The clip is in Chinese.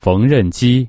缝纫机。